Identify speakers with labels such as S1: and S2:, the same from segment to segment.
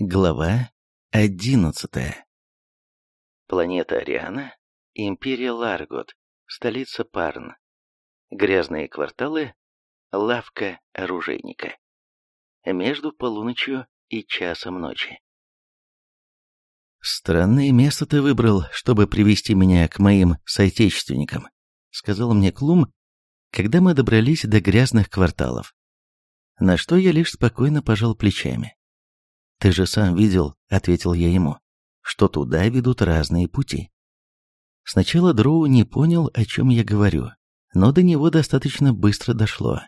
S1: Глава одиннадцатая. Планета Ариана, Империя Ларгот, столица Парн. Грязные кварталы, лавка оружейника. Между полуночью и часом ночи. «Странное место ты выбрал, чтобы привести меня к моим соотечественникам», сказал мне Клум, когда мы добрались до грязных кварталов. На что я лишь спокойно пожал плечами. «Ты же сам видел», — ответил я ему, — «что туда ведут разные пути». Сначала Дроу не понял, о чем я говорю, но до него достаточно быстро дошло.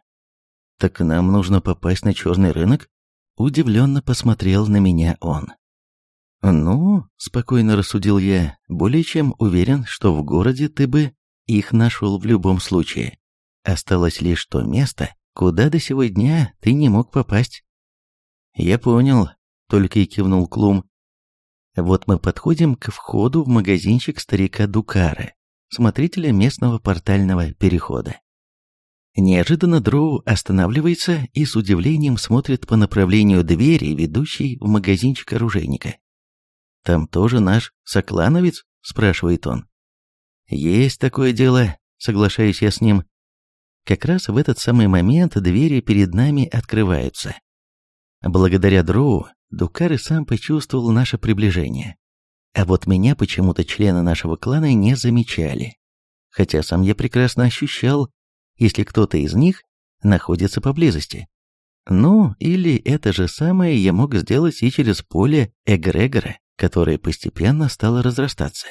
S1: «Так нам нужно попасть на черный рынок?» Удивленно посмотрел на меня он. «Ну, — спокойно рассудил я, — более чем уверен, что в городе ты бы их нашел в любом случае. Осталось лишь то место, куда до сего дня ты не мог попасть». «Я понял», только и кивнул Клум. Вот мы подходим к входу в магазинчик старика Дукара, смотрителя местного портального перехода. Неожиданно Дроу останавливается и с удивлением смотрит по направлению двери, ведущей в магазинчик оружейника. «Там тоже наш соклановец?» – спрашивает он. «Есть такое дело», – соглашаюсь я с ним. Как раз в этот самый момент двери перед нами открываются. Благодаря Дроу Дукар и сам почувствовал наше приближение. А вот меня почему-то члены нашего клана не замечали. Хотя сам я прекрасно ощущал, если кто-то из них находится поблизости. Ну, или это же самое я мог сделать и через поле эгрегора, которое постепенно стало разрастаться.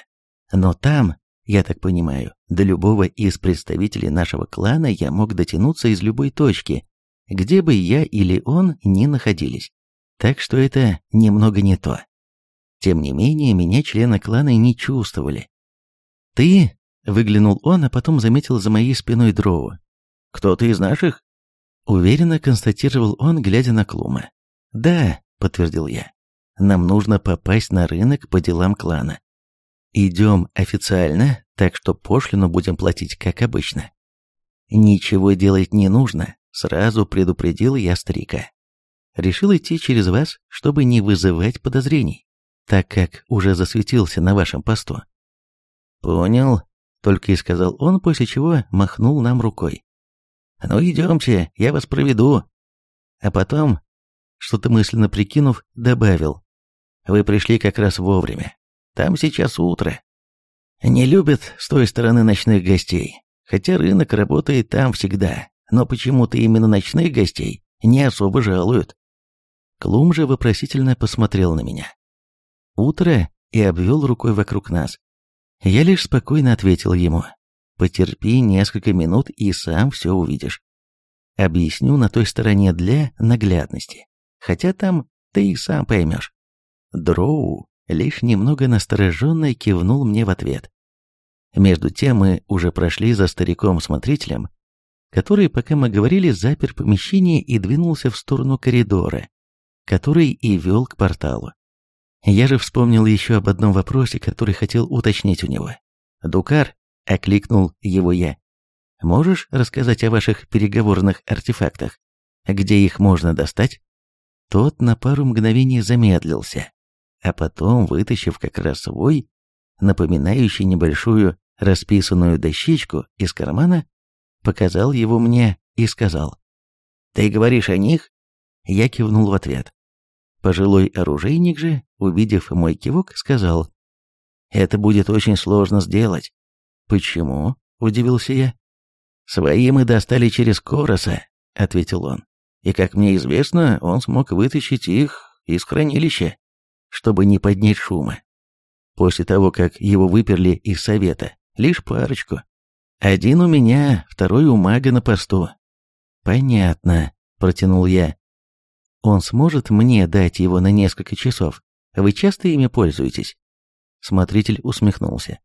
S1: Но там, я так понимаю, до любого из представителей нашего клана я мог дотянуться из любой точки, где бы я или он ни находились. Так что это немного не то. Тем не менее, меня члены клана не чувствовали. «Ты?» — выглянул он, а потом заметил за моей спиной дроу. «Кто-то из наших?» Уверенно констатировал он, глядя на Клума. «Да», — подтвердил я. «Нам нужно попасть на рынок по делам клана. Идем официально, так что пошлину будем платить, как обычно». «Ничего делать не нужно», — сразу предупредил я старика решил идти через вас, чтобы не вызывать подозрений, так как уже засветился на вашем посту». «Понял», — только и сказал он, после чего махнул нам рукой. «Ну идемте, я вас проведу». А потом, что-то мысленно прикинув, добавил. «Вы пришли как раз вовремя. Там сейчас утро. Не любят с той стороны ночных гостей, хотя рынок работает там всегда, но почему-то именно ночных гостей не особо жалуют. Клум же вопросительно посмотрел на меня. «Утро» и обвел рукой вокруг нас. Я лишь спокойно ответил ему. «Потерпи несколько минут и сам все увидишь. Объясню на той стороне для наглядности. Хотя там ты и сам поймешь». Дроу лишь немного настороженно кивнул мне в ответ. Между тем мы уже прошли за стариком-смотрителем, который, пока мы говорили, запер помещение и двинулся в сторону коридора, который и вел к порталу. Я же вспомнил еще об одном вопросе, который хотел уточнить у него. «Дукар», — окликнул его я, — «можешь рассказать о ваших переговорных артефактах? Где их можно достать?» Тот на пару мгновений замедлился, а потом, вытащив как раз свой, напоминающий небольшую расписанную дощечку из кармана, показал его мне и сказал. «Ты говоришь о них?» Я кивнул в ответ. Пожилой оружейник же, увидев мой кивок, сказал, «Это будет очень сложно сделать». «Почему?» – удивился я. «Свои мы достали через Короса», – ответил он. «И, как мне известно, он смог вытащить их из хранилища, чтобы не поднять шума. После того, как его выперли из совета, лишь парочку. Один у меня, второй у мага на посту». «Понятно», – протянул я. Он сможет мне дать его на несколько часов? Вы часто ими пользуетесь?» Смотритель усмехнулся.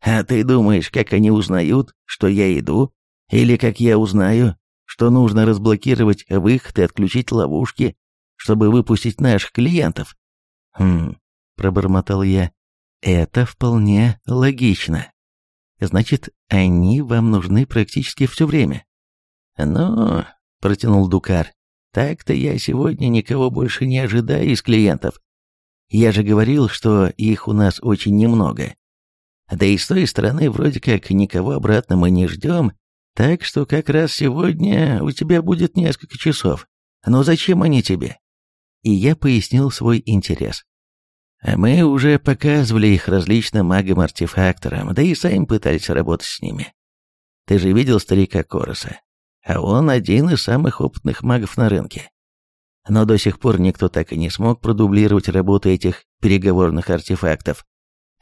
S1: «А ты думаешь, как они узнают, что я иду? Или как я узнаю, что нужно разблокировать выход и отключить ловушки, чтобы выпустить наших клиентов?» «Хм...» — пробормотал я. «Это вполне логично. Значит, они вам нужны практически все время». «Ну...» — протянул Дукар. Так-то я сегодня никого больше не ожидаю из клиентов. Я же говорил, что их у нас очень немного. Да и с той стороны вроде как никого обратно мы не ждем, так что как раз сегодня у тебя будет несколько часов. Но зачем они тебе? И я пояснил свой интерес. Мы уже показывали их различным магам-артефакторам, да и сами пытались работать с ними. Ты же видел старика Короса, а он один из самых опытных магов на рынке. Но до сих пор никто так и не смог продублировать работу этих переговорных артефактов.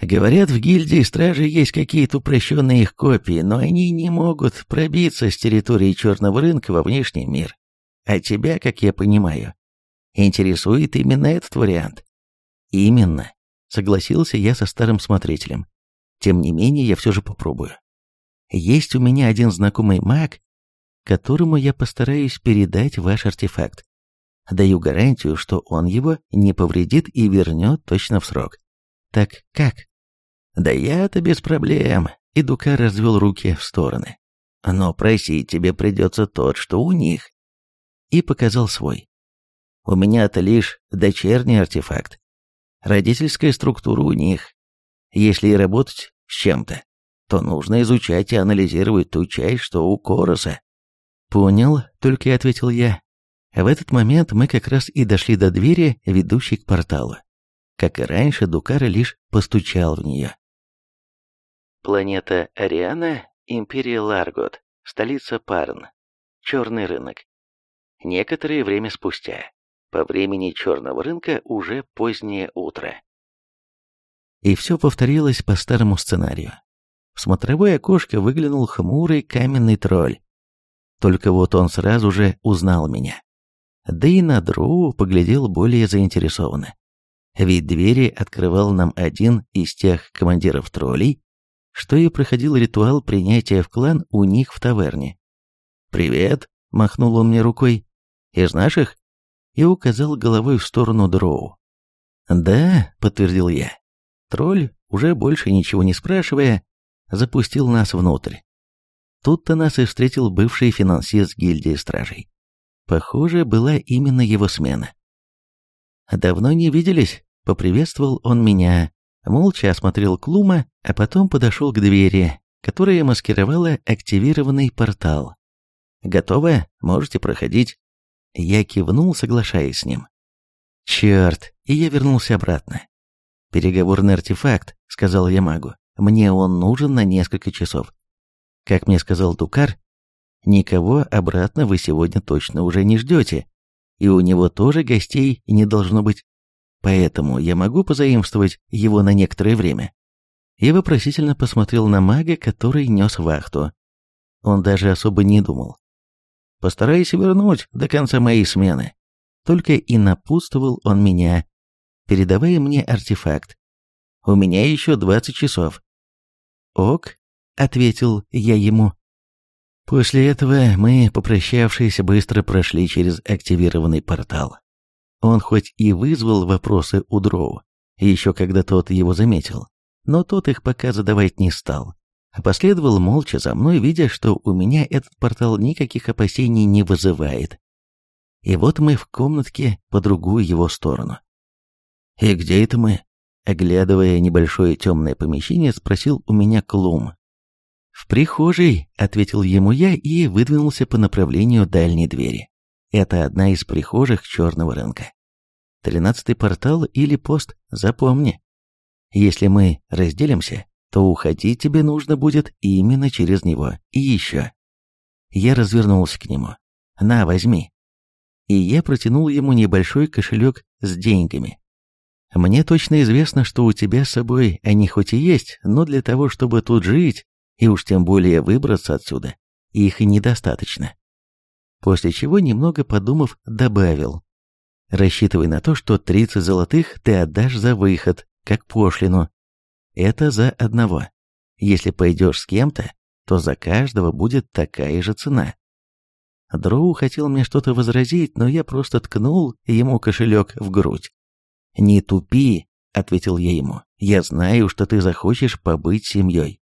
S1: Говорят, в гильдии стражи есть какие-то упрощенные их копии, но они не могут пробиться с территории черного рынка во внешний мир. А тебя, как я понимаю, интересует именно этот вариант. Именно, согласился я со старым смотрителем. Тем не менее, я все же попробую. Есть у меня один знакомый маг, которому я постараюсь передать ваш артефакт. Даю гарантию, что он его не повредит и вернет точно в срок. Так как? Да я-то без проблем. И Дука развел руки в стороны. Но просить тебе придется тот, что у них. И показал свой. У меня-то лишь дочерний артефакт. Родительская структура у них. Если и работать с чем-то, то нужно изучать и анализировать ту часть, что у Короса. Понял, только и ответил я. В этот момент мы как раз и дошли до двери, ведущей к порталу. Как и раньше, Дукара лишь постучал в нее. Планета Ариана, Империя Ларгот, столица Парн, черный рынок. Некоторое время спустя, по времени черного рынка уже позднее утро. И все повторилось по старому сценарию. В смотровое окошко выглянул хмурый каменный тролль. Только вот он сразу же узнал меня. Да и на Дроу поглядел более заинтересованно. Ведь двери открывал нам один из тех командиров троллей, что и проходил ритуал принятия в клан у них в таверне. «Привет!» — махнул он мне рукой. «Из наших?» И указал головой в сторону Дроу. «Да», — подтвердил я. Тролль, уже больше ничего не спрашивая, запустил нас внутрь. Тут-то нас и встретил бывший финансист гильдии стражей. Похоже, была именно его смена. «Давно не виделись?» — поприветствовал он меня, молча осмотрел Клума, а потом подошел к двери, которая маскировала активированный портал. «Готово? Можете проходить». Я кивнул, соглашаясь с ним. «Черт!» И я вернулся обратно. «Переговорный артефакт», — сказал я магу. Мне он нужен на несколько часов. Как мне сказал Тукар, никого обратно вы сегодня точно уже не ждете, и у него тоже гостей не должно быть. Поэтому я могу позаимствовать его на некоторое время. Я вопросительно посмотрел на мага, который нес вахту. Он даже особо не думал. Постарайся вернуть до конца моей смены. Только и напутствовал он меня, передавая мне артефакт. У меня еще двадцать часов. «Ок», — ответил я ему. После этого мы, попрощавшись, быстро прошли через активированный портал. Он хоть и вызвал вопросы у Дроу, еще когда тот его заметил, но тот их пока задавать не стал, а последовал молча за мной, видя, что у меня этот портал никаких опасений не вызывает. И вот мы в комнатке по другую его сторону. «И где это мы?» Оглядывая небольшое темное помещение, спросил у меня Клум. «В прихожей», — ответил ему я и выдвинулся по направлению дальней двери. Это одна из прихожих черного рынка. Тринадцатый портал или пост, запомни. Если мы разделимся, то уходить тебе нужно будет именно через него. И еще. Я развернулся к нему. «На, возьми». И я протянул ему небольшой кошелек с деньгами. Мне точно известно, что у тебя с собой они хоть и есть, но для того, чтобы тут жить, и уж тем более выбраться отсюда, их и недостаточно. После чего, немного подумав, добавил. Рассчитывай на то, что 30 золотых ты отдашь за выход, как пошлину. Это за одного. Если пойдешь с кем-то, то за каждого будет такая же цена. Дроу хотел мне что-то возразить, но я просто ткнул ему кошелек в грудь. «Не тупи», — ответил я ему. «Я знаю, что ты захочешь побыть семьей.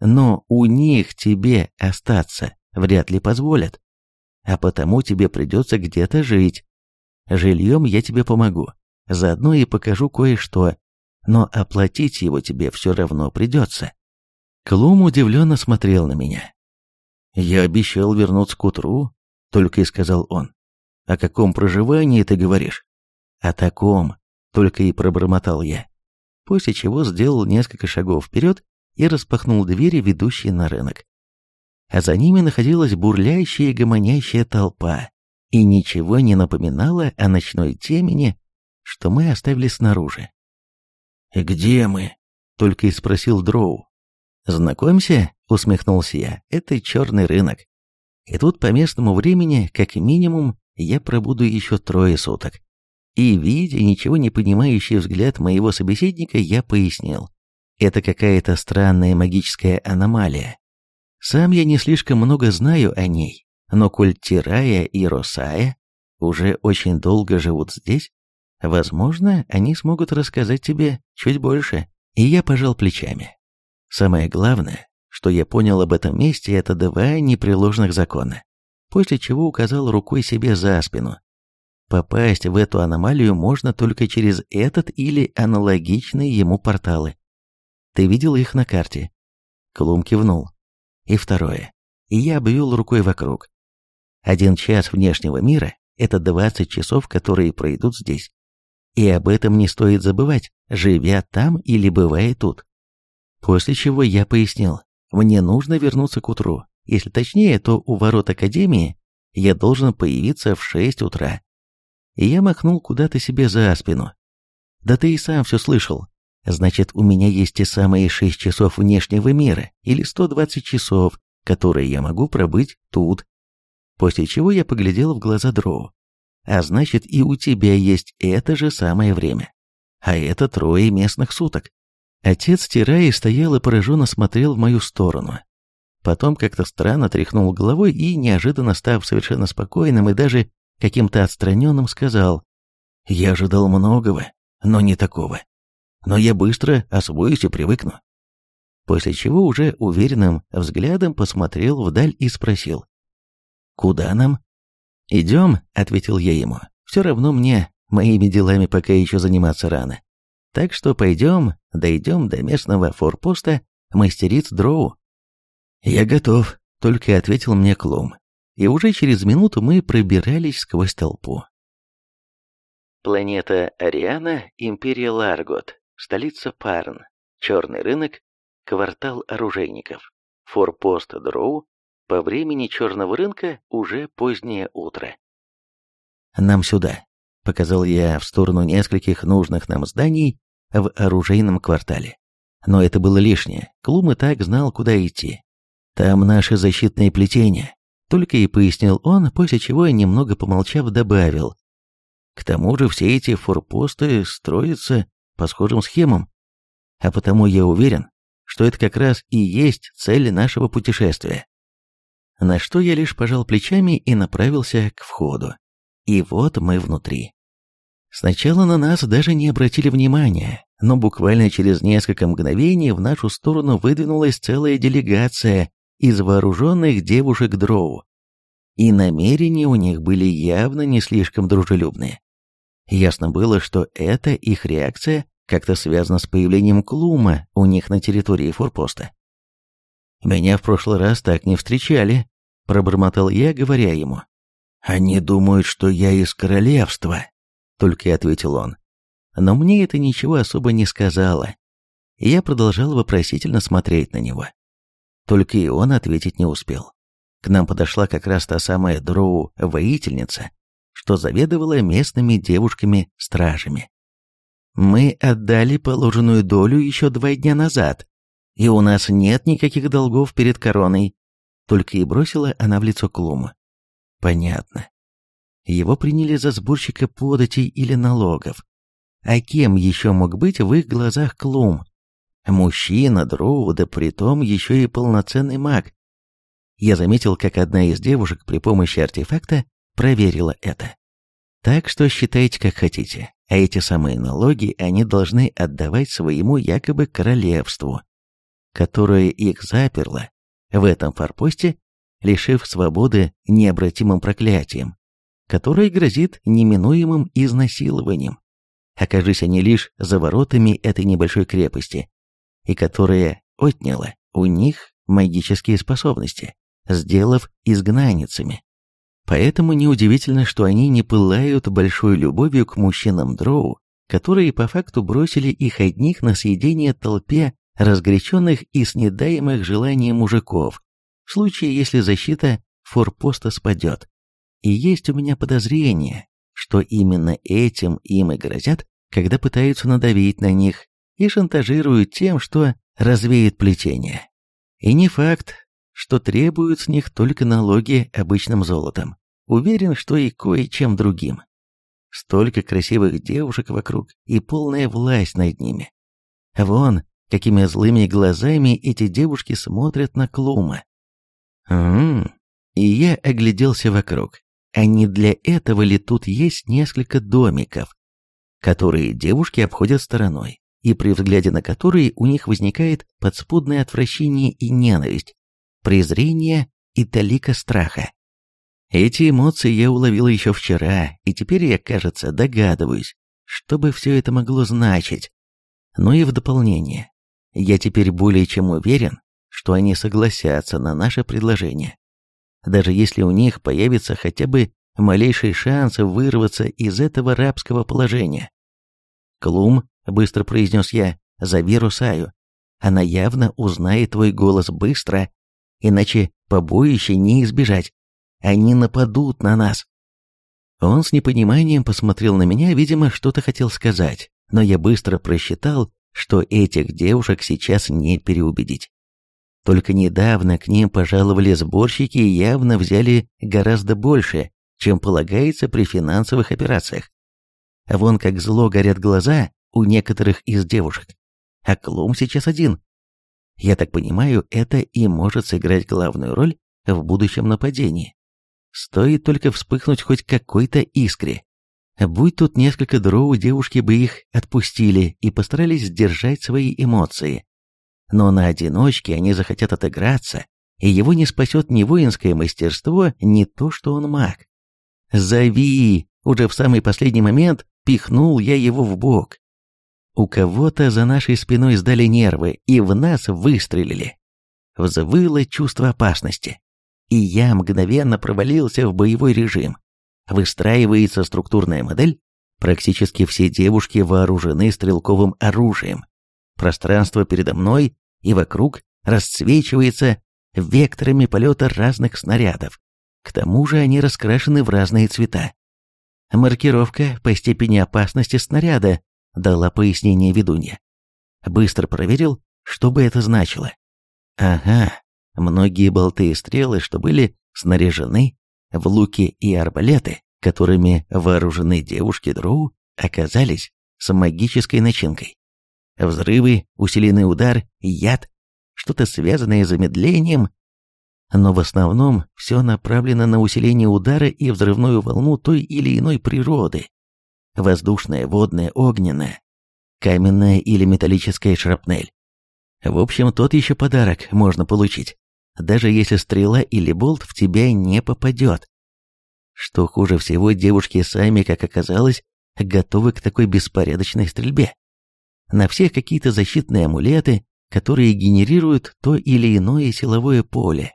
S1: Но у них тебе остаться вряд ли позволят. а потому тебе придется где-то жить. Жильем я тебе помогу, заодно и покажу кое-что, но оплатить его тебе все равно придется. Клум удивленно смотрел на меня. «Я обещал вернуться к утру», — только и сказал он. «О каком проживании ты говоришь?» «О таком», — только и пробормотал я. После чего сделал несколько шагов вперед и распахнул двери, ведущие на рынок. А за ними находилась бурлящая и гомонящая толпа, и ничего не напоминало о ночной темени, что мы оставили снаружи. «Где мы?» — только и спросил Дроу. «Знакомься», — усмехнулся я, — «это черный рынок. И тут по местному времени, как минимум, я пробуду еще трое суток. И, видя ничего не понимающий взгляд моего собеседника, я пояснил. Это какая-то странная магическая аномалия. Сам я не слишком много знаю о ней, но коль Тирая и Росая уже очень долго живут здесь, возможно, они смогут рассказать тебе чуть больше. И я пожал плечами. Самое главное, что я понял об этом месте, это два непреложных закона, после чего указал рукой себе за спину. Попасть в эту аномалию можно только через этот или аналогичные ему порталы. Ты видел их на карте? Клум кивнул. И второе. И я обвел рукой вокруг. Один час внешнего мира – это 20 часов, которые пройдут здесь. И об этом не стоит забывать, живя там или бывая тут. После чего я пояснил, мне нужно вернуться к утру. Если точнее, то у ворот Академии я должен появиться в 6 утра. И я махнул куда-то себе за спину. Да ты и сам все слышал. Значит, у меня есть те самые 6 часов внешнего мира, или 120 часов, которые я могу пробыть тут. После чего я поглядел в глаза Дроу. А значит, и у тебя есть это же самое время. А это трое местных суток. Отец Тираи стоял и пораженно смотрел в мою сторону. Потом как-то странно тряхнул головой и, неожиданно став совершенно спокойным и даже каким-то отстраненным, сказал, «Я ожидал многого, но не такого. Но я быстро освоюсь и привыкну». После чего уже уверенным взглядом посмотрел вдаль и спросил, «Куда нам?» «Идем», — ответил я ему, «все равно мне моими делами пока еще заниматься рано. Так что пойдем, дойдем до местного форпоста мастериц Дроу. Я готов, только ответил мне Клум. И уже через минуту мы пробирались сквозь толпу. Планета Ариана, Империя Ларгот, столица Парн, черный рынок, квартал оружейников, форпост Дроу, по времени черного рынка уже позднее утро. «Нам сюда», — показал я в сторону нескольких нужных нам зданий, в оружейном квартале. Но это было лишнее, Клум и так знал, куда идти. Там наши защитные плетения, только и пояснил он, после чего, немного помолчав, добавил. К тому же все эти форпосты строятся по схожим схемам, а потому я уверен, что это как раз и есть цель нашего путешествия. На что я лишь пожал плечами и направился к входу. И вот мы внутри. Сначала на нас даже не обратили внимания, но буквально через несколько мгновений в нашу сторону выдвинулась целая делегация из вооруженных девушек Дроу. И намерения у них были явно не слишком дружелюбные. Ясно было, что эта их реакция как-то связана с появлением Клума у них на территории форпоста. «Меня в прошлый раз так не встречали», — пробормотал я, говоря ему. «Они думают, что я из королевства», только и ответил он. Но мне это ничего особо не сказала. И я продолжал вопросительно смотреть на него. Только и он ответить не успел. К нам подошла как раз та самая дроу-воительница, что заведовала местными девушками-стражами. Мы отдали положенную долю еще два дня назад, и у нас нет никаких долгов перед короной. Только и бросила она в лицо Клуму. Понятно. Его приняли за сборщика податей или налогов. А кем еще мог быть в их глазах Клум? Мужчина, дроу, да притом еще и полноценный маг. Я заметил, как одна из девушек при помощи артефакта проверила это. Так что считайте как хотите, а эти самые налоги они должны отдавать своему якобы королевству, которое их заперло в этом форпосте лишив свободы необратимым проклятием, которое грозит неминуемым изнасилованием. Окажись они лишь за воротами этой небольшой крепости, и которая отняла у них магические способности, сделав изгнанницами. Поэтому неудивительно, что они не пылают большой любовью к мужчинам Дроу, которые по факту бросили их одних на съедение толпе разгоряченных и снедаемых желанием мужиков, в случае, если защита форпоста спадет. И есть у меня подозрение, что именно этим им и грозят, когда пытаются надавить на них и шантажируют тем, что развеет плетение. И не факт, что требуют с них только налоги обычным золотом. Уверен, что и кое-чем другим. Столько красивых девушек вокруг и полная власть над ними. Вон, какими злыми глазами эти девушки смотрят на Клума. Ммм, и я огляделся вокруг. А не для этого ли тут есть несколько домиков, которые девушки обходят стороной, и при взгляде на которые у них возникает подспудное отвращение и ненависть, презрение и талика страха. Эти эмоции я уловил еще вчера, и теперь я, кажется, догадываюсь, что бы все это могло значить. Но и в дополнение, я теперь более чем уверен, что они согласятся на наше предложение даже если у них появится хотя бы малейший шанс вырваться из этого рабского положения. «Клум», — быстро произнес я, — «зови Русаю. Она явно узнает твой голос быстро, иначе побоище не избежать. Они нападут на нас». Он с непониманием посмотрел на меня, видимо, что-то хотел сказать, но я быстро просчитал, что этих девушек сейчас не переубедить. Только недавно к ним пожаловали сборщики и явно взяли гораздо больше, чем полагается при финансовых операциях. Вон как зло горят глаза у некоторых из девушек. А Клум сейчас один. Я так понимаю, это и может сыграть главную роль в будущем нападении. Стоит только вспыхнуть хоть какой-то искре. Будь тут несколько дроу, девушки бы их отпустили и постарались сдержать свои эмоции но на одиночке они захотят отыграться, и его не спасет ни воинское мастерство, ни то, что он маг. «Зови!» Уже в самый последний момент пихнул я его в бок. У кого-то за нашей спиной сдали нервы, и в нас выстрелили. Взвыло чувство опасности, и я мгновенно провалился в боевой режим. Выстраивается структурная модель, практически все девушки вооружены стрелковым оружием, Пространство передо мной и вокруг расцвечивается векторами полета разных снарядов. К тому же они раскрашены в разные цвета. Маркировка по степени опасности снаряда дала пояснение ведунья. Быстро проверил, что бы это значило. Ага, многие болты и стрелы, что были снаряжены в луки и арбалеты, которыми вооружены девушки Дроу, оказались с магической начинкой. Взрывы, усиленный удар, яд, что-то связанное с замедлением. Но в основном все направлено на усиление удара и взрывную волну той или иной природы. Воздушная, водная, огненная, каменная или металлическая шрапнель. В общем, тот еще подарок можно получить, даже если стрела или болт в тебя не попадет. Что хуже всего, девушки сами, как оказалось, готовы к такой беспорядочной стрельбе на всех какие-то защитные амулеты, которые генерируют то или иное силовое поле.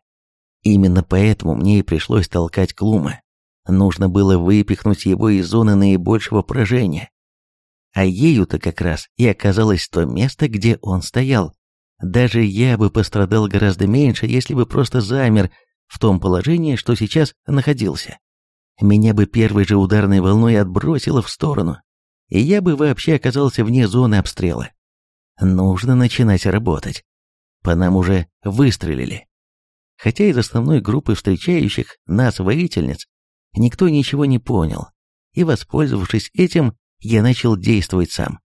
S1: Именно поэтому мне и пришлось толкать Клума. Нужно было выпихнуть его из зоны наибольшего поражения. А ею-то как раз и оказалось то место, где он стоял. Даже я бы пострадал гораздо меньше, если бы просто замер в том положении, что сейчас находился. Меня бы первой же ударной волной отбросило в сторону, и я бы вообще оказался вне зоны обстрела. Нужно начинать работать. По нам уже выстрелили. Хотя из основной группы встречающих нас воительниц никто ничего не понял, и, воспользовавшись этим, я начал действовать сам.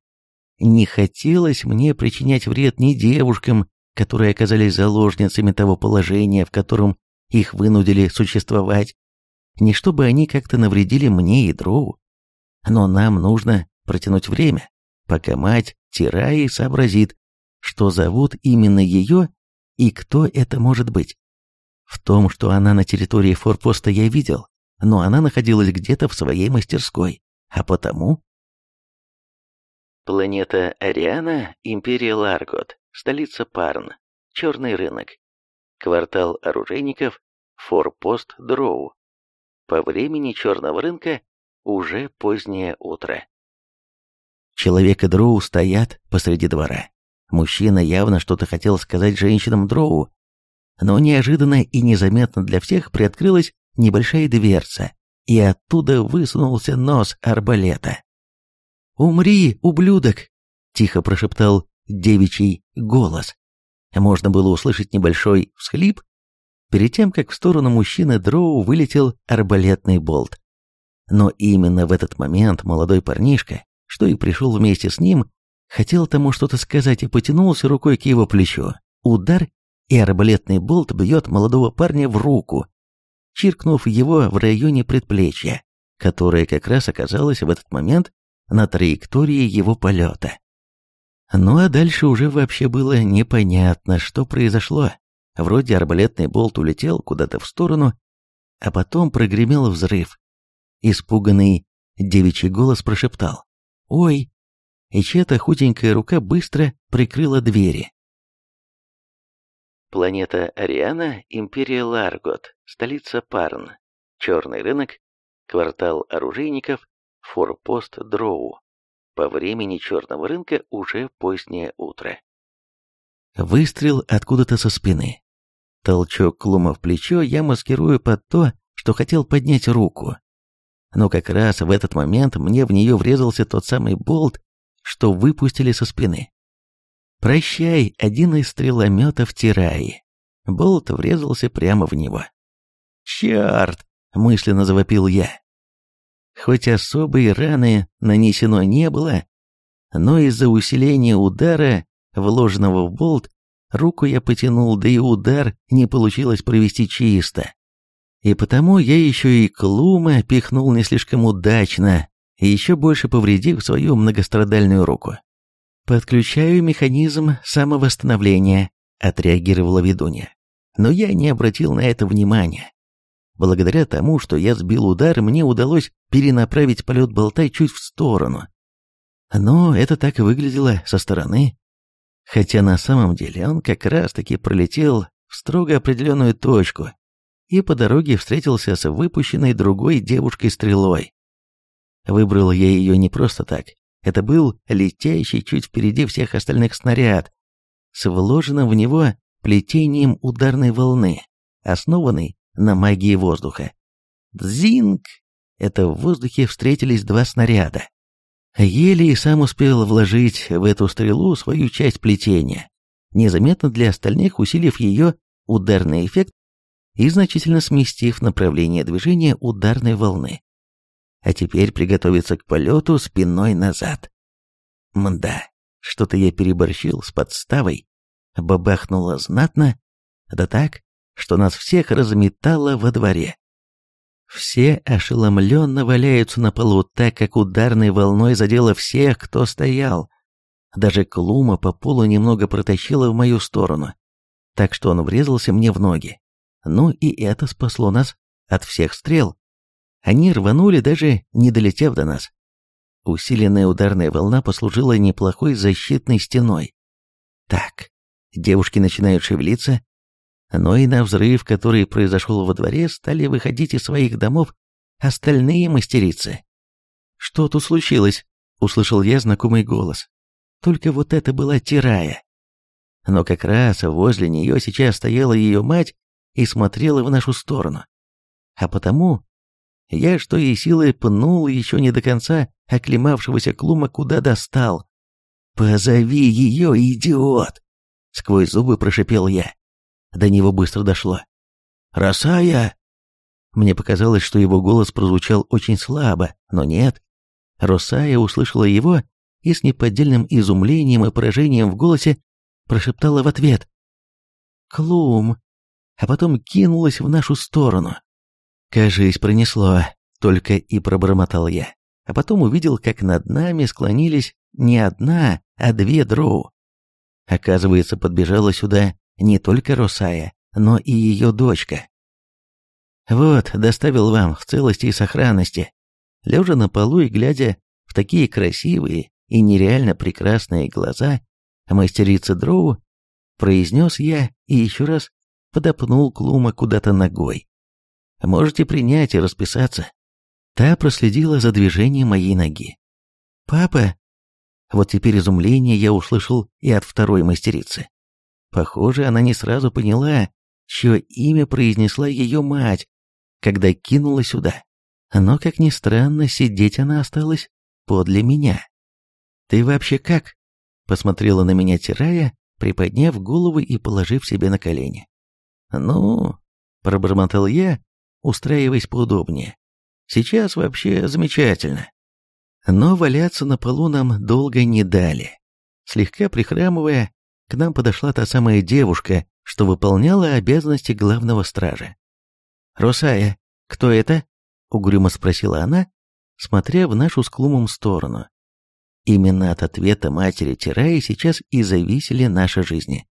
S1: Не хотелось мне причинять вред ни девушкам, которые оказались заложницами того положения, в котором их вынудили существовать, ни чтобы они как-то навредили мне и Дроу. Но нам нужно протянуть время, пока мать Тираи сообразит, что зовут именно ее и кто это может быть. В том, что она на территории форпоста я видел, но она находилась где-то в своей мастерской, а потому... Планета Ариана, Империя Ларгот, столица Парн, черный рынок, квартал оружейников, форпост Дроу. По времени черного рынка уже позднее утро. Человек и Дроу стоят посреди двора. Мужчина явно что-то хотел сказать женщинам Дроу, но неожиданно и незаметно для всех приоткрылась небольшая дверца, и оттуда высунулся нос арбалета. «Умри, ублюдок!» — тихо прошептал девичий голос. Можно было услышать небольшой всхлип, перед тем, как в сторону мужчины Дроу вылетел арбалетный болт. Но именно в этот момент молодой парнишка, что и пришел вместе с ним, хотел тому что-то сказать и потянулся рукой к его плечу. Удар, и арбалетный болт бьет молодого парня в руку, чиркнув его в районе предплечья, которое как раз оказалось в этот момент на траектории его полета. Ну а дальше уже вообще было непонятно, что произошло. Вроде арбалетный болт улетел куда-то в сторону, а потом прогремел взрыв. Испуганный девичий голос прошептал «Ой!» И чья-то худенькая рука быстро прикрыла двери. Планета Ариана, Империя Ларгот, столица Парн, черный рынок, квартал оружейников, форпост Дроу. По времени черного рынка уже позднее утро. Выстрел откуда-то со спины. Толчок Клума в плечо я маскирую под то, что хотел поднять руку. Но как раз в этот момент мне в нее врезался тот самый болт, что выпустили со спины. «Прощай, один из стрелометов Тираи». Болт врезался прямо в него. «Черт!» — мысленно завопил я. Хоть особой раны нанесено не было, но из-за усиления удара, вложенного в болт, Руку я потянул, да и удар не получилось провести чисто. И потому я еще и Клума пихнул не слишком удачно, еще больше повредив свою многострадальную руку. «Подключаю механизм самовосстановления», — отреагировала ведунья. Но я не обратил на это внимания. Благодаря тому, что я сбил удар, мне удалось перенаправить полет болта чуть в сторону. Но это так и выглядело со стороны, Хотя на самом деле он как раз-таки пролетел в строго определенную точку и по дороге встретился с выпущенной другой девушкой-стрелой. Выбрал я ее не просто так. Это был летящий чуть впереди всех остальных снаряд, с вложенным в него плетением ударной волны, основанной на магии воздуха. Дзинг! Это в воздухе встретились два снаряда. Еле и сам успел вложить в эту стрелу свою часть плетения, незаметно для остальных усилив ее ударный эффект и значительно сместив направление движения ударной волны. А теперь приготовиться к полету спиной назад. Мда, что-то я переборщил с подставой, бабахнуло знатно, да так, что нас всех разметало во дворе. Все ошеломленно валяются на полу, так как ударной волной задело всех, кто стоял. Даже Клума по полу немного протащила в мою сторону, так что он врезался мне в ноги. Ну и это спасло нас от всех стрел. Они рванули, даже не долетев до нас. Усиленная ударная волна послужила неплохой защитной стеной. Так, девушки начинают шевелиться, но и на взрыв, который произошел во дворе, стали выходить из своих домов остальные мастерицы. «Что тут случилось?» — услышал я знакомый голос. Только вот это была Тирая. Но как раз возле нее сейчас стояла ее мать и смотрела в нашу сторону. А потому я, что и силы, пнул еще не до конца оклемавшегося клума, куда достал. «Позови ее, идиот!» — сквозь зубы прошипел я. До него быстро дошло. «Росая!» Мне показалось, что его голос прозвучал очень слабо, но нет. Росая услышала его и с неподдельным изумлением и поражением в голосе прошептала в ответ. «Клум!» а потом кинулась в нашу сторону. «Кажись, пронесло», — только и пробормотал я. А потом увидел, как над нами склонились не одна, а две дроу. Оказывается, подбежала сюда не только Росая, но и ее дочка. Вот, доставил вам в целости и сохранности. Лежа на полу и глядя в такие красивые и нереально прекрасные глаза мастерицы Дроу, произнес я и еще раз подопнул Клума куда-то ногой. Можете принять и расписаться. Та проследила за движением моей ноги. «Папа!» Вот теперь изумление я услышал и от второй мастерицы. Похоже, она не сразу поняла, чье имя произнесла ее мать, когда кинула сюда. Но, как ни странно, сидеть она осталась подле меня. «Ты вообще как?» Посмотрела на меня Тирая, приподняв голову и положив себе на колени. «Ну...» — пробормотал я, устраиваясь поудобнее. «Сейчас вообще замечательно». Но валяться на полу нам долго не дали. Слегка прихрамывая, к нам подошла та самая девушка, что выполняла обязанности главного стража. «Русая, кто это?» — угрюмо спросила она, смотря в нашу с Клумом сторону. Именно от ответа матери Тираи сейчас и зависели наши жизни.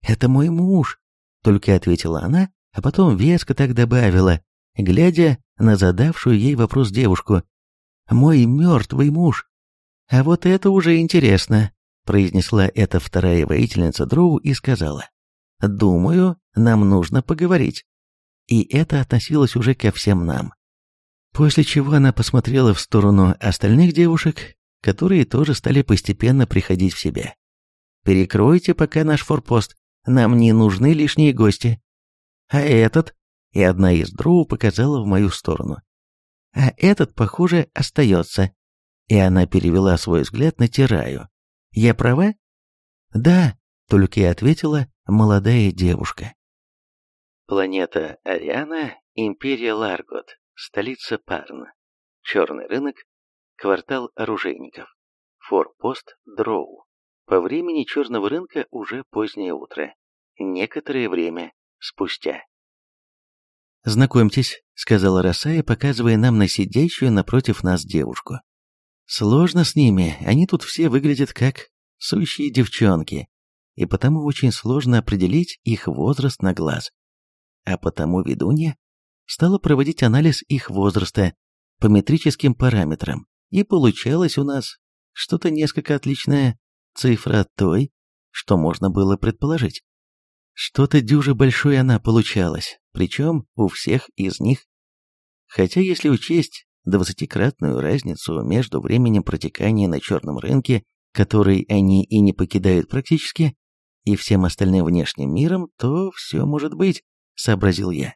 S1: «Это мой муж», — только ответила она, а потом веско так добавила, глядя на задавшую ей вопрос девушку. «Мой мертвый муж». «А вот это уже интересно», — произнесла эта вторая воительница Дроу и сказала. «Думаю, нам нужно поговорить» и это относилось уже ко всем нам. После чего она посмотрела в сторону остальных девушек, которые тоже стали постепенно приходить в себя. «Перекройте пока наш форпост, нам не нужны лишние гости». «А этот?» И одна из дроу показала в мою сторону. «А этот, похоже, остается». И она перевела свой взгляд на Тираю. «Я права?» «Да», — только и ответила молодая девушка. Планета Ариана, Империя Ларгот, столица Парн. Черный рынок, квартал оружейников. Форпост Дроу. По времени черного рынка уже позднее утро. Некоторое время спустя. «Знакомьтесь», — сказала Росая, показывая нам на сидящую напротив нас девушку. «Сложно с ними, они тут все выглядят как сущие девчонки, и потому очень сложно определить их возраст на глаз а потому ведунья стала проводить анализ их возраста по метрическим параметрам, и получалось у нас что-то несколько отличная цифра от той, что можно было предположить. Что-то дюже большое она получалась, причем у всех из них. Хотя если учесть двадцатикратную разницу между временем протекания на черном рынке, который они и не покидают практически, и всем остальным внешним миром, то все может быть сообразил я.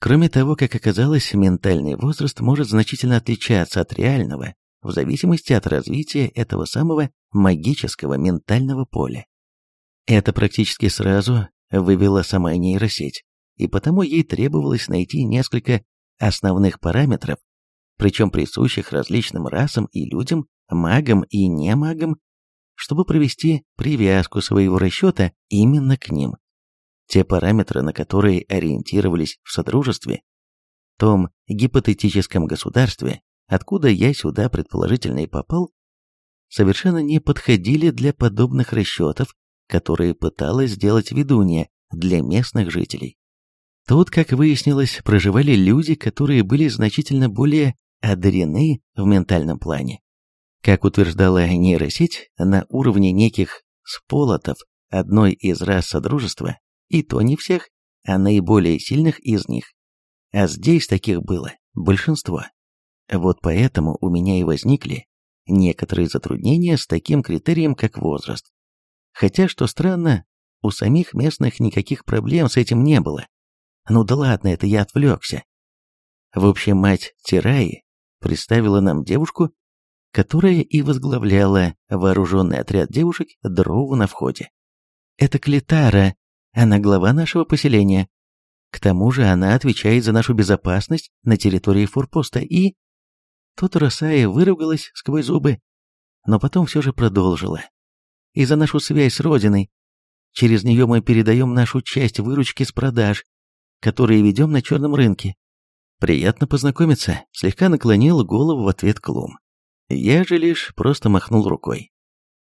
S1: Кроме того, как оказалось, ментальный возраст может значительно отличаться от реального в зависимости от развития этого самого магического ментального поля. Это практически сразу вывела сама нейросеть, и потому ей требовалось найти несколько основных параметров, причем присущих различным расам и людям, магам и немагам, чтобы провести привязку своего расчета именно к ним. Те параметры, на которые ориентировались в Содружестве, том гипотетическом государстве, откуда я сюда предположительно и попал, совершенно не подходили для подобных расчетов, которые пыталась сделать ведунья для местных жителей. Тут, как выяснилось, проживали люди, которые были значительно более одарены в ментальном плане. Как утверждала нейросеть, на уровне неких сполотов одной из рас Содружества и то не всех, а наиболее сильных из них. А здесь таких было большинство. Вот поэтому у меня и возникли некоторые затруднения с таким критерием, как возраст. Хотя, что странно, у самих местных никаких проблем с этим не было. Ну да ладно, это я отвлекся. В общем, мать Тираи представила нам девушку, которая и возглавляла вооруженный отряд девушек Дрову на входе. Это Клитара, она глава нашего поселения. К тому же она отвечает за нашу безопасность на территории форпоста и...» Тут Росая выругалась сквозь зубы, но потом все же продолжила. «И за нашу связь с Родиной. Через нее мы передаем нашу часть выручки с продаж, которые ведем на черном рынке. Приятно познакомиться», — слегка наклонил голову в ответ Клум. Я же лишь просто махнул рукой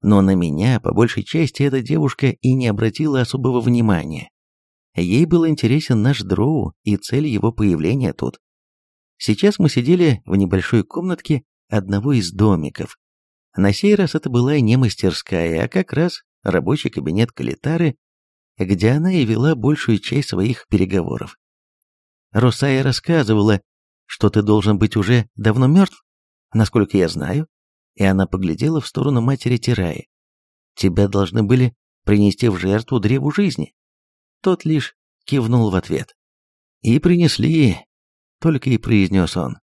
S1: но на меня, по большей части, эта девушка и не обратила особого внимания. Ей был интересен наш дроу и цель его появления тут. Сейчас мы сидели в небольшой комнатке одного из домиков. На сей раз это была не мастерская, а как раз рабочий кабинет Калитары, где она и вела большую часть своих переговоров. Росая рассказывала, что ты должен быть уже давно мертв, насколько я знаю, и она поглядела в сторону матери Тираи. Тебя должны были принести в жертву древу жизни. Тот лишь кивнул в ответ. И принесли, только и произнес он.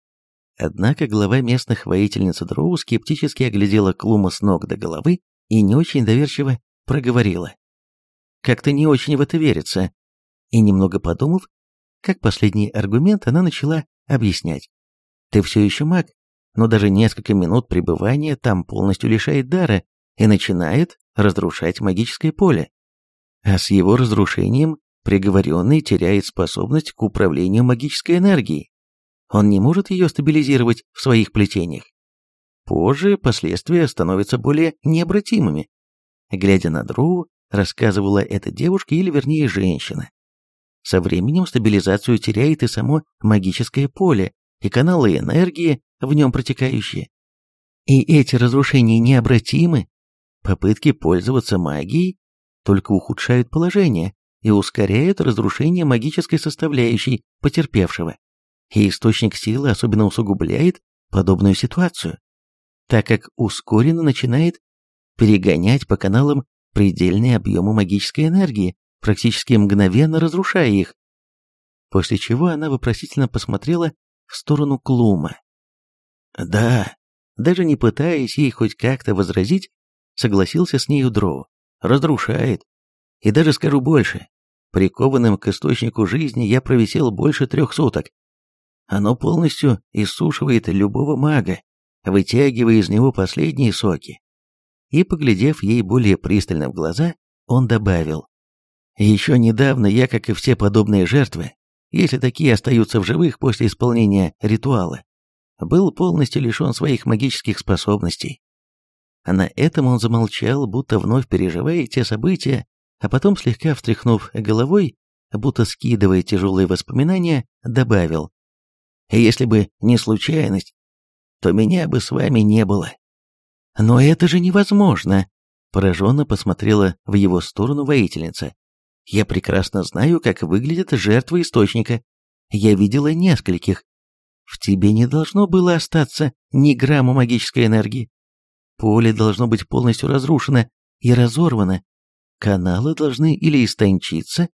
S1: Однако глава местных воительниц Дроу скептически оглядела Клума с ног до головы и не очень доверчиво проговорила. Как-то не очень в это верится. И немного подумав, как последний аргумент, она начала объяснять. Ты все еще маг, но даже несколько минут пребывания там полностью лишает дара и начинает разрушать магическое поле. А с его разрушением приговоренный теряет способность к управлению магической энергией. Он не может ее стабилизировать в своих плетениях. Позже последствия становятся более необратимыми. Глядя на Дроу, рассказывала эта девушка или вернее женщина. Со временем стабилизацию теряет и само магическое поле, и каналы энергии, в нем протекающие. И эти разрушения необратимы. Попытки пользоваться магией только ухудшают положение и ускоряют разрушение магической составляющей потерпевшего. И источник силы особенно усугубляет подобную ситуацию, так как ускоренно начинает перегонять по каналам предельные объемы магической энергии, практически мгновенно разрушая их. После чего она вопросительно посмотрела в сторону Клума. «Да», даже не пытаясь ей хоть как-то возразить, согласился с нею Дроу. «Разрушает. И даже скажу больше. Прикованным к источнику жизни я провисел больше трех суток. Оно полностью иссушивает любого мага, вытягивая из него последние соки. И, поглядев ей более пристально в глаза, он добавил. «Еще недавно я, как и все подобные жертвы, если такие остаются в живых после исполнения ритуала, был полностью лишен своих магических способностей. А на этом он замолчал, будто вновь переживая те события, а потом, слегка встряхнув головой, будто скидывая тяжелые воспоминания, добавил. «Если бы не случайность, то меня бы с вами не было». «Но это же невозможно!» Пораженно посмотрела в его сторону воительница. Я прекрасно знаю, как выглядят жертвы источника. Я видела нескольких. В тебе не должно было остаться ни грамма магической энергии. Поле должно быть полностью разрушено и разорвано. Каналы должны или истончиться,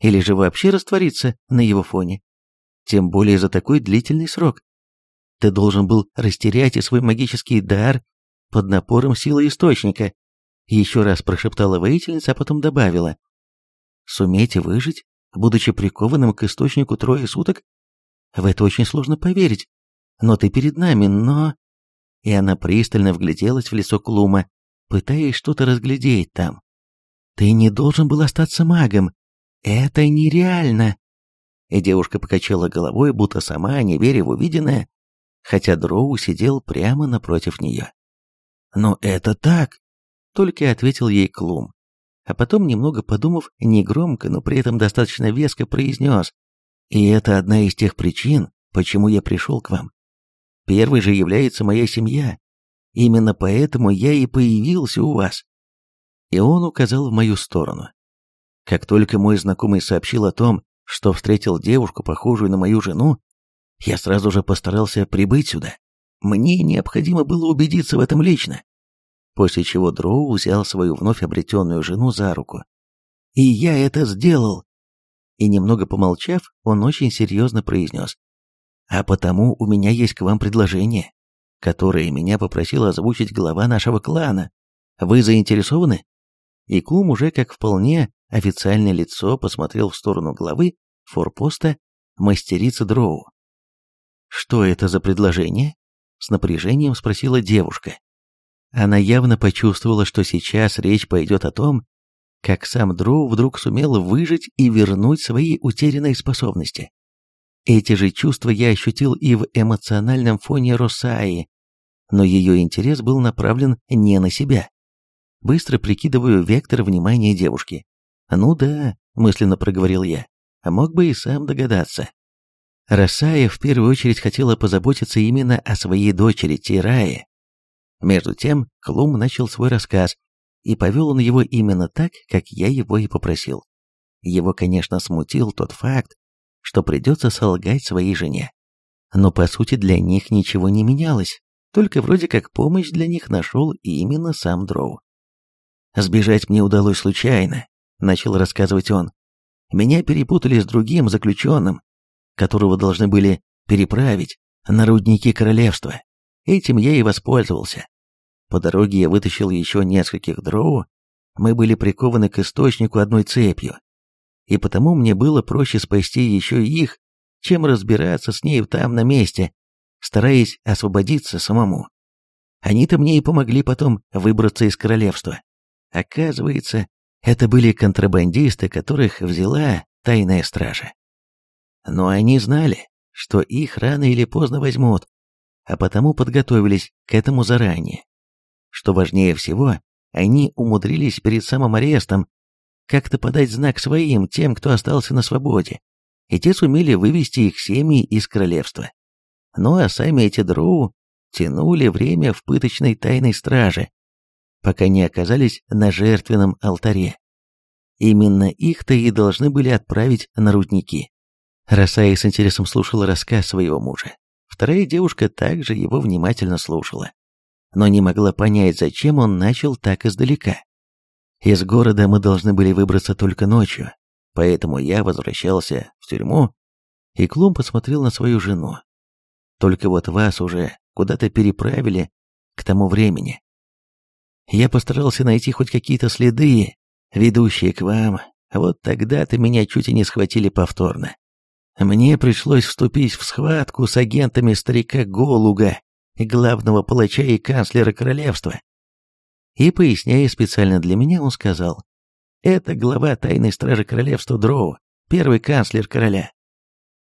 S1: или же вообще раствориться на его фоне. Тем более за такой длительный срок. Ты должен был растерять и свой магический дар под напором силы источника. Еще раз прошептала воительница, а потом добавила. Суметь выжить, будучи прикованным к источнику трое суток? В это очень сложно поверить. Но ты перед нами, но...» И она пристально вгляделась в лицо Клума, пытаясь что-то разглядеть там. «Ты не должен был остаться магом. Это нереально!» И девушка покачала головой, будто сама, не веря в увиденное, хотя Дроу сидел прямо напротив нее. «Но это так!» — только ответил ей Клум а потом, немного подумав, негромко, но при этом достаточно веско произнес. «И это одна из тех причин, почему я пришел к вам. Первой же является моя семья. Именно поэтому я и появился у вас». И он указал в мою сторону. Как только мой знакомый сообщил о том, что встретил девушку, похожую на мою жену, я сразу же постарался прибыть сюда. Мне необходимо было убедиться в этом лично после чего Дроу взял свою вновь обретенную жену за руку. «И я это сделал!» И немного помолчав, он очень серьезно произнес. «А потому у меня есть к вам предложение, которое меня попросил озвучить глава нашего клана. Вы заинтересованы?» И Клум уже как вполне официальное лицо посмотрел в сторону главы форпоста мастерицы Дроу. «Что это за предложение?» — с напряжением спросила девушка. Она явно почувствовала, что сейчас речь пойдет о том, как сам Дроу вдруг сумел выжить и вернуть свои утерянные способности. Эти же чувства я ощутил и в эмоциональном фоне Росаи, но ее интерес был направлен не на себя. Быстро прикидываю вектор внимания девушки. Ну да, мысленно проговорил я. Мог бы и сам догадаться. Расая в первую очередь хотела позаботиться именно о своей дочери Тирае. Между тем Клум начал свой рассказ, и повел он его именно так, как я его и попросил. Его, конечно, смутил тот факт, что придется солгать своей жене. Но по сути для них ничего не менялось, только вроде как помощь для них нашел именно сам Дроу. «Сбежать мне удалось случайно», — начал рассказывать он. «Меня перепутали с другим заключенным, которого должны были переправить на рудники королевства. Этим я и воспользовался. По дороге я вытащил еще нескольких дроу, мы были прикованы к источнику одной цепью, и потому мне было проще спасти еще и их, чем разбираться с ней там на месте, стараясь освободиться самому. Они-то мне и помогли потом выбраться из королевства. Оказывается, это были контрабандисты, которых взяла тайная стража. Но они знали, что их рано или поздно возьмут, а потому подготовились к этому заранее. Что важнее всего, они умудрились перед самым арестом как-то подать знак своим, тем, кто остался на свободе, и те сумели вывести их семьи из королевства. Ну а сами эти дроу тянули время в пыточной тайной страже, пока не оказались на жертвенном алтаре. Именно их-то и должны были отправить на рудники. Росая с интересом слушала рассказ своего мужа. Вторая девушка также его внимательно слушала, но не могла понять, зачем он начал так издалека. Из города мы должны были выбраться только ночью, поэтому я возвращался в тюрьму, и Клум посмотрел на свою жену. Только вот вас уже куда-то переправили к тому времени. Я постарался найти хоть какие-то следы, ведущие к вам, вот тогда-то меня чуть и не схватили повторно. Мне пришлось вступить в схватку с агентами старика Голуга, главного палача и канцлера королевства. И, поясняя специально для меня, он сказал, «Это глава тайной стражи королевства Дроу, первый канцлер короля».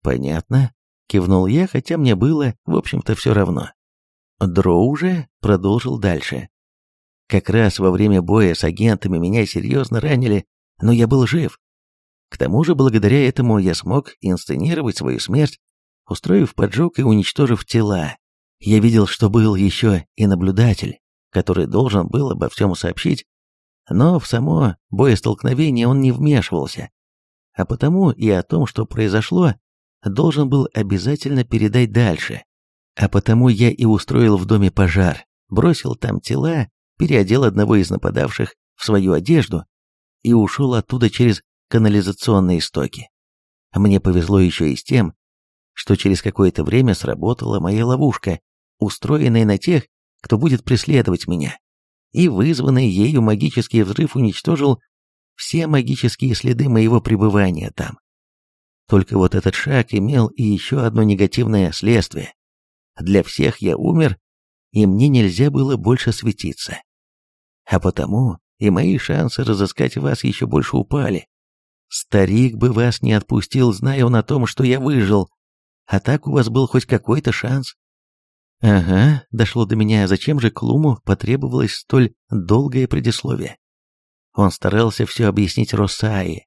S1: «Понятно», — кивнул я, хотя мне было, в общем-то, все равно. Дроу же продолжил дальше. Как раз во время боя с агентами меня серьезно ранили, но я был жив. К тому же, благодаря этому я смог инсценировать свою смерть, устроив поджог и уничтожив тела. Я видел, что был еще и наблюдатель, который должен был обо всем сообщить, но в само боестолкновение он не вмешивался, а потому и о том, что произошло, должен был обязательно передать дальше. А потому я и устроил в доме пожар, бросил там тела, переодел одного из нападавших в свою одежду и ушел оттуда через канализационные стоки. Мне повезло еще и с тем, что через какое-то время сработала моя ловушка, устроенная на тех, кто будет преследовать меня, и вызванный ею магический взрыв уничтожил все магические следы моего пребывания там. Только вот этот шаг имел и еще одно негативное следствие. Для всех я умер, и мне нельзя было больше светиться. А потому и мои шансы разыскать вас еще больше упали. Старик бы вас не отпустил, зная он о том, что я выжил. А так у вас был хоть какой-то шанс. Ага, дошло до меня, зачем же Клуму потребовалось столь долгое предисловие. Он старался все объяснить Росае,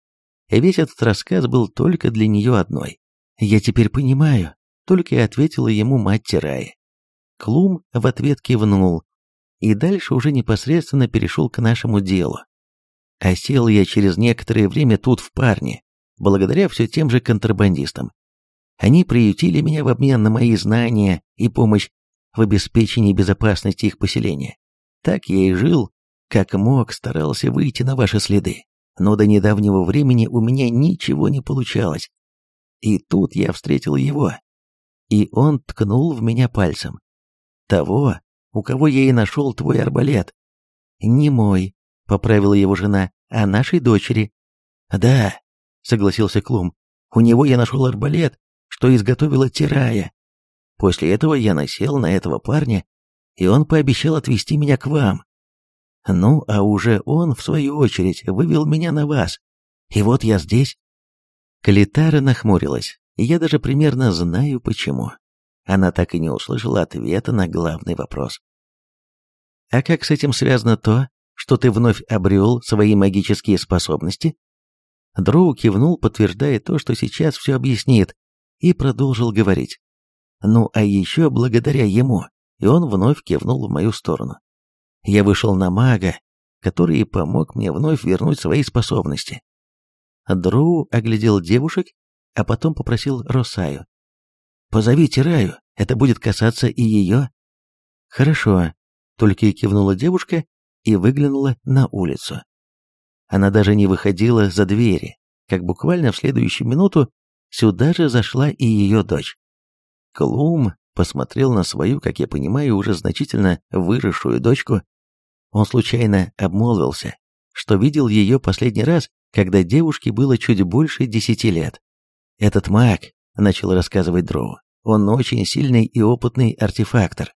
S1: и весь этот рассказ был только для нее одной. «Я теперь понимаю», — только и ответила ему мать Тирая. Клум в ответ кивнул, и дальше уже непосредственно перешел к нашему делу. А сел я через некоторое время тут в парне, благодаря все тем же контрабандистам. Они приютили меня в обмен на мои знания и помощь в обеспечении безопасности их поселения. Так я и жил, как мог, старался выйти на ваши следы. Но до недавнего времени у меня ничего не получалось. И тут я встретил его. И он ткнул в меня пальцем. Того, у кого я и нашел твой арбалет. Не мой, — поправила его жена, — «а нашей дочери». «Да», — согласился Клум, — «у него я нашел арбалет, что изготовила Тирая. После этого я насел на этого парня, и он пообещал отвезти меня к вам. Ну, а уже он, в свою очередь, вывел меня на вас. И вот я здесь». Калитара нахмурилась, и я даже примерно знаю почему. Она так и не услышала ответа на главный вопрос. «А как с этим связано то, что ты вновь обрел свои магические способности? Дроу кивнул, подтверждая то, что сейчас все объяснит, и продолжил говорить. Ну, а еще благодаря ему, и он вновь кивнул в мою сторону. Я вышел на мага, который помог мне вновь вернуть свои способности. Дроу оглядел девушек, а потом попросил Росаю. «Позовите Раю, это будет касаться и ее». «Хорошо», — только и кивнула девушка и выглянула на улицу. Она даже не выходила за двери, как буквально в следующую минуту сюда же зашла и ее дочь. Клум посмотрел на свою, как я понимаю, уже значительно выросшую дочку. Он случайно обмолвился, что видел ее последний раз, когда девушке было чуть больше десяти лет. «Этот маг», — начал рассказывать Дроу, — «он очень сильный и опытный артефактор.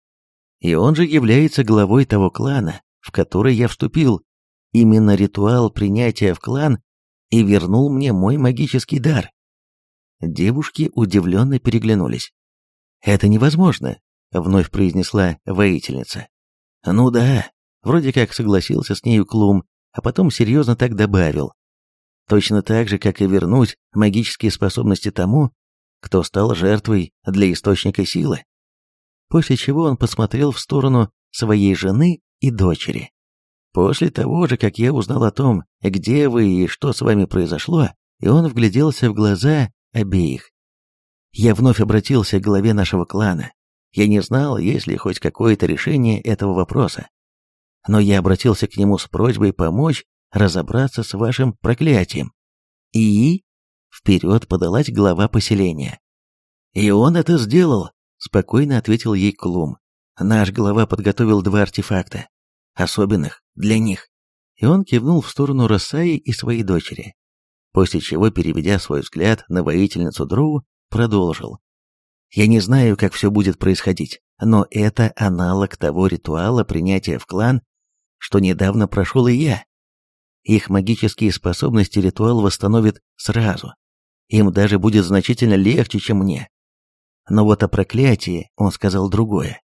S1: И он же является главой того клана, в который я вступил. Именно ритуал принятия в клан и вернул мне мой магический дар». Девушки удивленно переглянулись. «Это невозможно», — вновь произнесла воительница. «Ну да», — вроде как согласился с нею Клум, а потом серьезно так добавил. «Точно так же, как и вернуть магические способности тому, кто стал жертвой для источника силы». После чего он посмотрел в сторону своей жены и дочери. После того же, как я узнал о том, где вы и что с вами произошло, и он вгляделся в глаза обеих. Я вновь обратился к главе нашего клана. Я не знал, есть ли хоть какое-то решение этого вопроса. Но я обратился к нему с просьбой помочь разобраться с вашим проклятием. И вперед подалась глава поселения. И он это сделал, спокойно ответил ей Клум. Наш глава подготовил два артефакта, особенных для них. И он кивнул в сторону Росаи и своей дочери, после чего, переведя свой взгляд на воительницу Дроу, продолжил. «Я не знаю, как все будет происходить, но это аналог того ритуала принятия в клан, что недавно прошел и я. Их магические способности ритуал восстановит сразу. Им даже будет значительно легче, чем мне. Но вот о проклятии он сказал другое.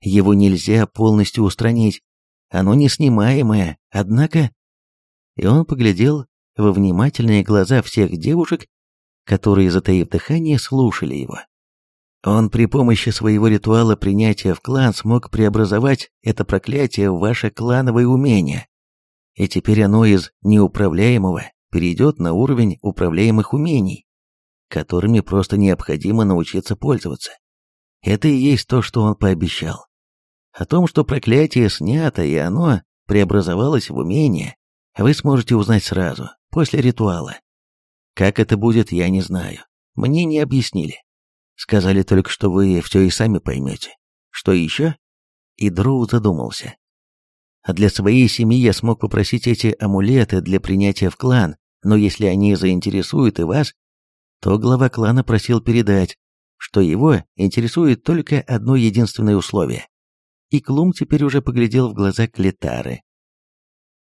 S1: Его нельзя полностью устранить, оно неснимаемое, однако... И он поглядел во внимательные глаза всех девушек, которые, затаив дыхание, слушали его. Он при помощи своего ритуала принятия в клан смог преобразовать это проклятие в ваше клановое умение. И теперь оно из неуправляемого перейдет на уровень управляемых умений, которыми просто необходимо научиться пользоваться. Это и есть то, что он пообещал. О том, что проклятие снято и оно преобразовалось в умение, вы сможете узнать сразу, после ритуала. Как это будет, я не знаю. Мне не объяснили. Сказали только, что вы все и сами поймете. Что еще? И Дроу задумался. А для своей семьи я смог попросить эти амулеты для принятия в клан, но если они заинтересуют и вас, то глава клана просил передать, что его интересует только одно единственное условие. И Клум теперь уже поглядел в глаза Клетары.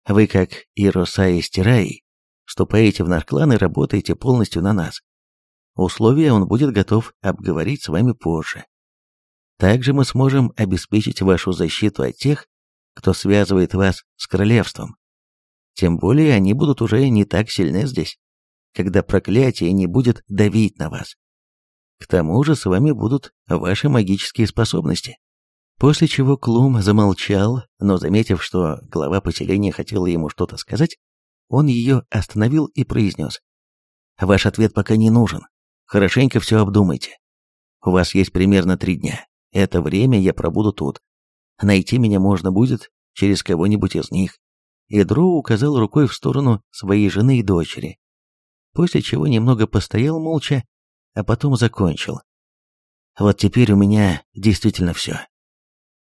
S1: Вы, как и Роса и Стирай, Вступаете в наш клан и работаете полностью на нас. Условия он будет готов обговорить с вами позже. Также мы сможем обеспечить вашу защиту от тех, кто связывает вас с королевством. Тем более они будут уже не так сильны здесь, когда проклятие не будет давить на вас. К тому же с вами будут ваши магические способности. После чего Клум замолчал, но заметив, что глава поселения хотела ему что-то сказать, он ее остановил и произнес. «Ваш ответ пока не нужен. Хорошенько все обдумайте. У вас есть примерно три дня. Это время я пробуду тут. Найти меня можно будет через кого-нибудь из них». И Дроу указал рукой в сторону своей жены и дочери, после чего немного постоял молча, а потом закончил. «Вот теперь у меня действительно все».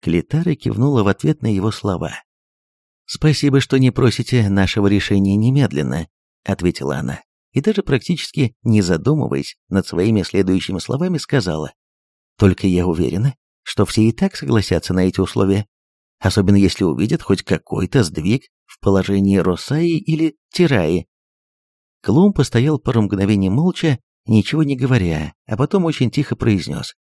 S1: Клитара кивнула в ответ на его слова. «Спасибо, что не просите нашего решения немедленно», — ответила она, и даже практически не задумываясь над своими следующими словами сказала. «Только я уверена, что все и так согласятся на эти условия, особенно если увидят хоть какой-то сдвиг в положении Росаи или Тираи». Клум постоял пару мгновений молча, ничего не говоря, а потом очень тихо произнес.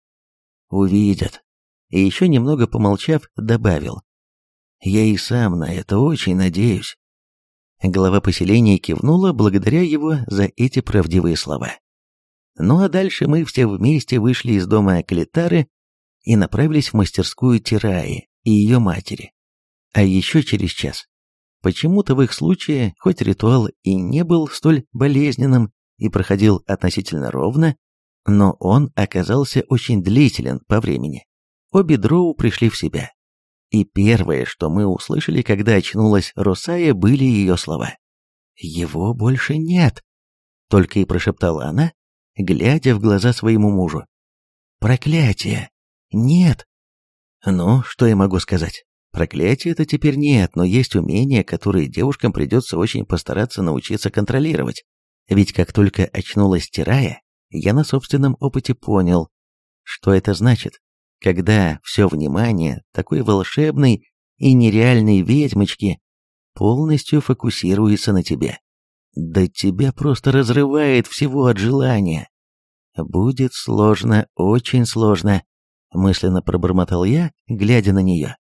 S1: «Увидят». И еще немного помолчав, добавил. Я и сам на это очень надеюсь. Глава поселения кивнула благодаря его за эти правдивые слова. Ну а дальше мы все вместе вышли из дома Клитары и направились в мастерскую Тираи и ее матери. А еще через час. Почему-то в их случае, хоть ритуал и не был столь болезненным и проходил относительно ровно, но он оказался очень длителен по времени. Обе дроу пришли в себя. И первое, что мы услышали, когда очнулась Росая, были ее слова. «Его больше нет», — только и прошептала она, глядя в глаза своему мужу. «Проклятие! Нет!» «Ну, что я могу сказать? Проклятие это теперь нет, но есть умения, которые девушкам придется очень постараться научиться контролировать. Ведь как только очнулась Тирая, я на собственном опыте понял, что это значит, когда все внимание такой волшебной и нереальной ведьмочки полностью фокусируется на тебе. Да тебя просто разрывает всего от желания. Будет сложно, очень сложно, мысленно пробормотал я, глядя на нее.